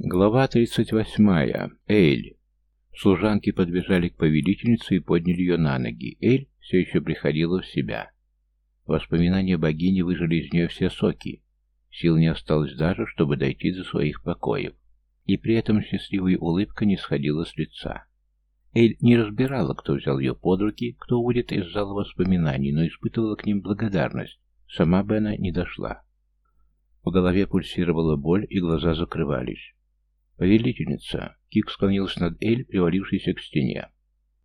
Глава 38. Эйль. Служанки подбежали к повелительнице и подняли ее на ноги. Эль все еще приходила в себя. Воспоминания богини выжили из нее все соки. Сил не осталось даже, чтобы дойти до своих покоев. И при этом счастливая улыбка не сходила с лица. Эль не разбирала, кто взял ее под руки, кто уводит из зала воспоминаний, но испытывала к ним благодарность. Сама бы она не дошла. В голове пульсировала боль, и глаза закрывались. «Повелительница!» Кик склонился над Эль, привалившейся к стене.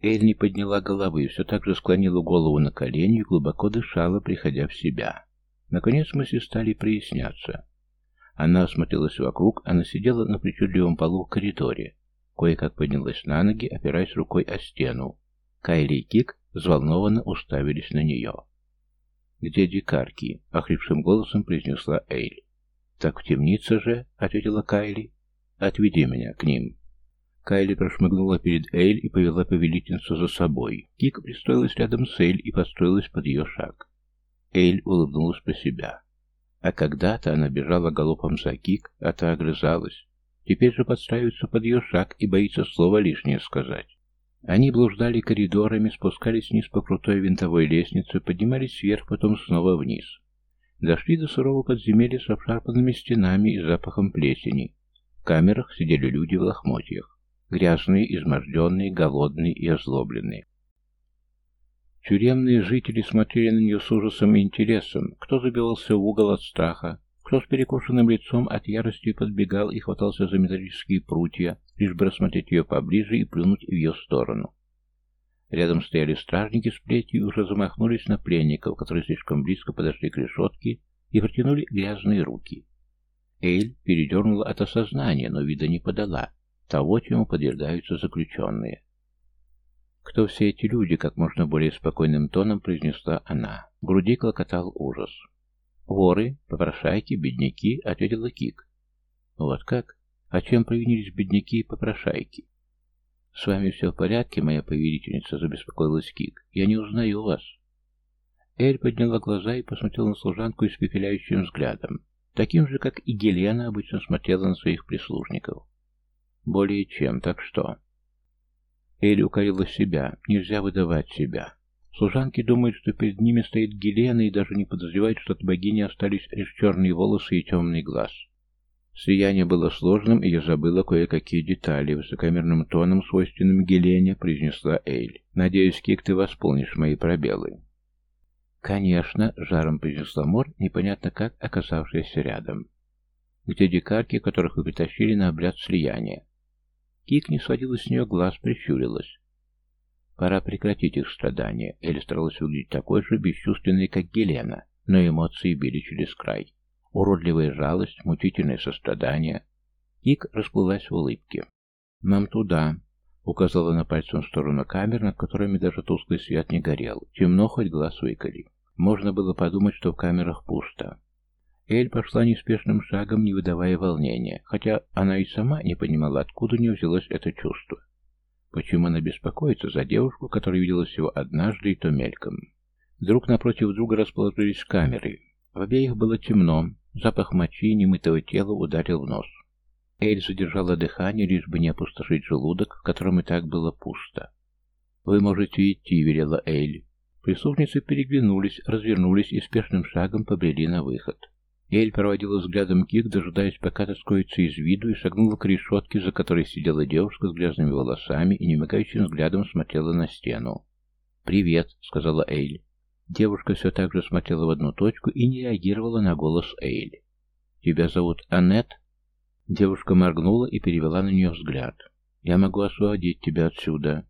Эль не подняла головы, все так же склонила голову на колени и глубоко дышала, приходя в себя. Наконец мысли стали проясняться. Она осмотрелась вокруг, она сидела на причудливом полу в коридоре. Кое-как поднялась на ноги, опираясь рукой о стену. Кайли и Кик взволнованно уставились на нее. «Где дикарки?» — охрипшим голосом произнесла Эйль. «Так в темнице же», — ответила Кайли. Отведи меня к ним». Кайли прошмыгнула перед Эйль и повела повелительницу за собой. Кика пристроилась рядом с Эйль и построилась под ее шаг. Эйль улыбнулась про себя. А когда-то она бежала галопом за Кик, а та огрызалась. Теперь же подстраивается под ее шаг и боится слова лишнее сказать. Они блуждали коридорами, спускались вниз по крутой винтовой лестнице, поднимались вверх, потом снова вниз. Дошли до сурового подземелья с обшарпанными стенами и запахом плесени. В камерах сидели люди в лохмотьях. Грязные, изможденные, голодные и озлобленные. Тюремные жители смотрели на нее с ужасом и интересом. Кто забивался в угол от страха, кто с перекошенным лицом от ярости подбегал и хватался за металлические прутья, лишь бы рассмотреть ее поближе и плюнуть в ее сторону. Рядом стояли стражники с плетью и уже замахнулись на пленников, которые слишком близко подошли к решетке и протянули грязные руки. Эйль передернула от осознания, но вида не подала, того, чему подвергаются заключенные. «Кто все эти люди?» — как можно более спокойным тоном произнесла она. В груди клокотал ужас. «Воры, попрошайки, бедняки», — ответила Кик. «Вот как? А чем провинились бедняки и попрошайки?» «С вами все в порядке, моя повелительница?» — забеспокоилась Кик. «Я не узнаю вас». Эль подняла глаза и посмотрела на служанку испепеляющим взглядом таким же, как и Гелена обычно смотрела на своих прислужников. Более чем, так что... Элли укорила себя, нельзя выдавать себя. Служанки думают, что перед ними стоит Гелена и даже не подозревают, что от богини остались лишь черные волосы и темный глаз. Слияние было сложным, и я забыла кое-какие детали. Высокомерным тоном, свойственным Гелене, произнесла Эйль. «Надеюсь, Кик, ты восполнишь мои пробелы». «Конечно», — жаром произнесла Мор, непонятно как оказавшаяся рядом. «Где дикарки, которых вы притащили на обряд слияния?» Кик не сводила с нее глаз, прищурилась. Пора прекратить их страдания. Элли старалась выглядеть такой же бесчувственной, как Гелена, но эмоции били через край. Уродливая жалость, мучительное сострадание. Кик расплылась в улыбке. «Нам туда», — указала на пальцем в сторону камер, над которыми даже тусклый свет не горел. Темно, хоть глаз выколи. Можно было подумать, что в камерах пусто. Эль пошла неспешным шагом, не выдавая волнения, хотя она и сама не понимала, откуда у нее взялось это чувство. Почему она беспокоится за девушку, которая видела всего однажды и то мельком? Вдруг напротив друга расположились камеры. В обеих было темно, запах мочи и немытого тела ударил в нос. Эль задержала дыхание, лишь бы не опустошить желудок, в котором и так было пусто. «Вы можете идти», — велела Эль. Прислужницы переглянулись, развернулись и спешным шагом побрели на выход. Эль проводила взглядом Кик, дожидаясь, пока та скроется из виду, и шагнула к решетке, за которой сидела девушка с грязными волосами и немигающим взглядом смотрела на стену. «Привет», — сказала Эйль. Девушка все так же смотрела в одну точку и не реагировала на голос Эйль. «Тебя зовут Аннет?» Девушка моргнула и перевела на нее взгляд. «Я могу освободить тебя отсюда.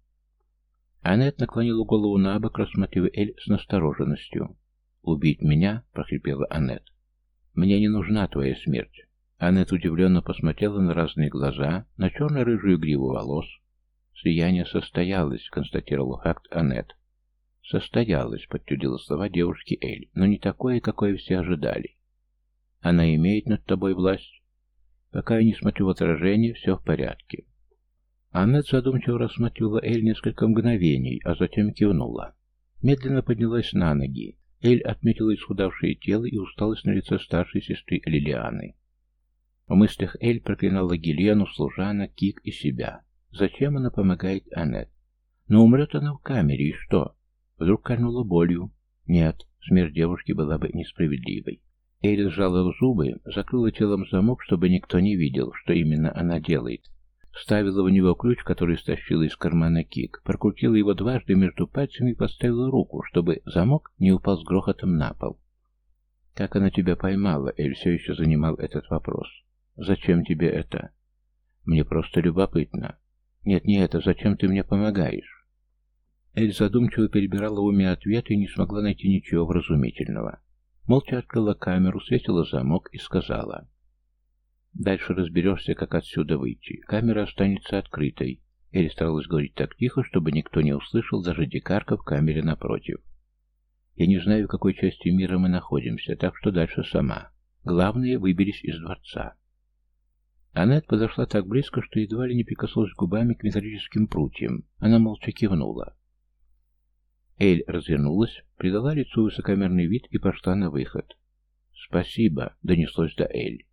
Аннет наклонила голову на бок, рассматривая Эль с настороженностью. «Убить меня?» — прохрипела Аннет. «Мне не нужна твоя смерть». Аннет удивленно посмотрела на разные глаза, на черно-рыжую гриву волос. «Слияние состоялось», — констатировал факт Аннет. «Состоялось», — подтвердила слова девушки Эль, — «но не такое, какое все ожидали. Она имеет над тобой власть?» «Пока я не смотрю в отражение, все в порядке. Аннет задумчиво рассматривала Эль несколько мгновений, а затем кивнула. Медленно поднялась на ноги. Эль отметила исхудавшее тело и усталость на лице старшей сестры Лилианы. В мыслях Эль проклинала Гелену, служанок, Кик и себя. Зачем она помогает Аннет? Но умрет она в камере, и что? Вдруг кольнула болью? Нет, смерть девушки была бы несправедливой. Эль сжала зубы, закрыла телом замок, чтобы никто не видел, что именно она делает. Вставила в него ключ, который стащила из кармана Кик, прокрутила его дважды между пальцами и поставила руку, чтобы замок не упал с грохотом на пол. «Как она тебя поймала?» Эль все еще занимал этот вопрос. «Зачем тебе это?» «Мне просто любопытно». «Нет, не это. Зачем ты мне помогаешь?» Эль задумчиво перебирала в уме ответы и не смогла найти ничего вразумительного. Молча открыла камеру, светила замок и сказала. «Дальше разберешься, как отсюда выйти. Камера останется открытой». Эль старалась говорить так тихо, чтобы никто не услышал, даже дикарка в камере напротив. «Я не знаю, в какой части мира мы находимся, так что дальше сама. Главное, выберись из дворца». Аннет подошла так близко, что едва ли не прикоснулась губами к металлическим прутьям. Она молча кивнула. Эль развернулась, придала лицу высокомерный вид и пошла на выход. «Спасибо», — донеслось до Эль.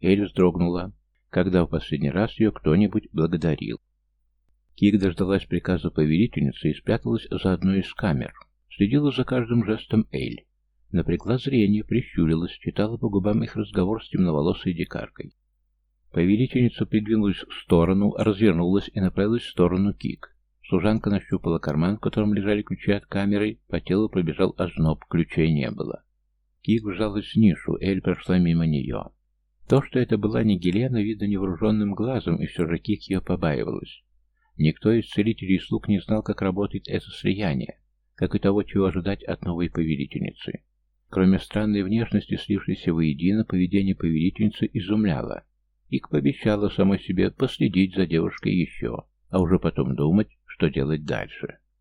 Эль вздрогнула, когда в последний раз ее кто-нибудь благодарил. Кик дождалась приказа повелительницы и спряталась за одной из камер. Следила за каждым жестом Эль. Напрягла зрение, прищурилась, читала по губам их разговор с темноволосой дикаркой. Повелительница придвинулась в сторону, развернулась и направилась в сторону Кик. Служанка нащупала карман, в котором лежали ключи от камеры, по телу пробежал озноб, ключей не было. Кик вжалась в нишу, Эль прошла мимо нее. То, что это была не Гелена, видно невооруженным глазом, и все же Кик ее побаивалась. Никто из целителей и слуг не знал, как работает это слияние, как и того, чего ожидать от новой повелительницы. Кроме странной внешности, слившейся воедино, поведение повелительницы изумляло. Ик пообещала самой себе последить за девушкой еще, а уже потом думать, что делать дальше.